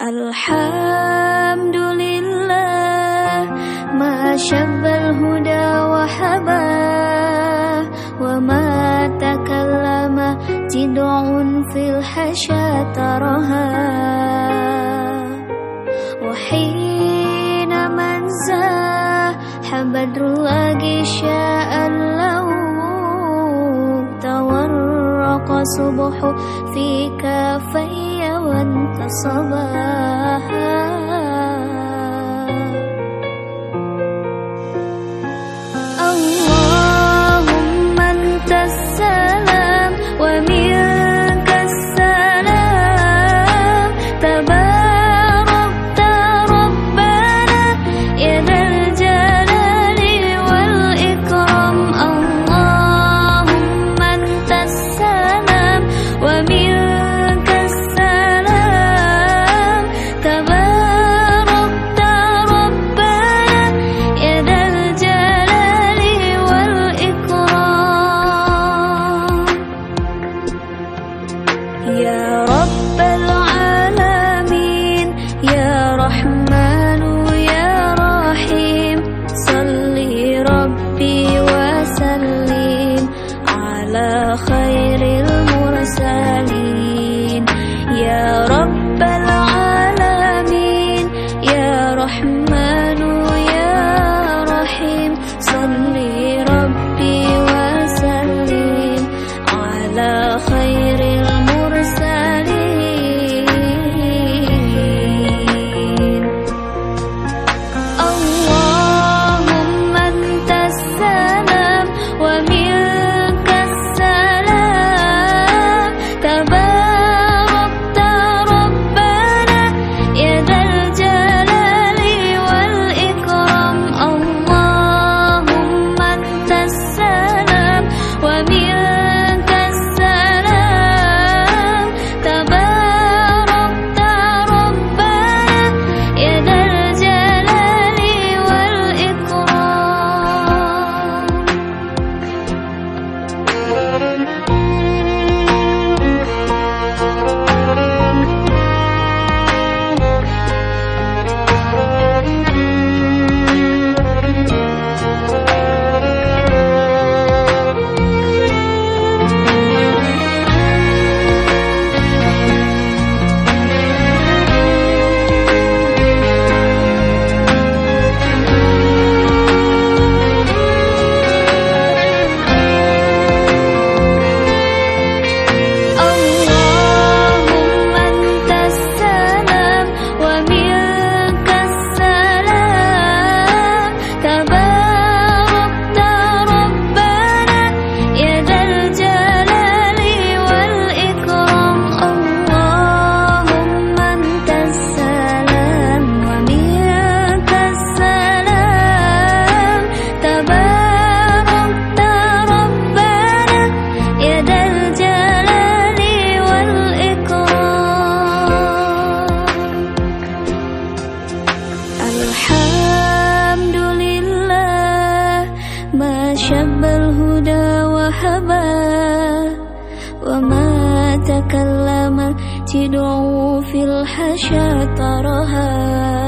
الحمد لله ما شب الهدى وحبا وما تكلم جدع في الحشا ترها وحين من زاح بدر الله شاء له تورق صبح في كافي وانتصباها رحمن يا رحيم. صلي ربي وسلم على خير المرسلين. يا رب العالمين. يا رحمن شب الهدى وهبا وما تكلم تدعو في الحشا ترها.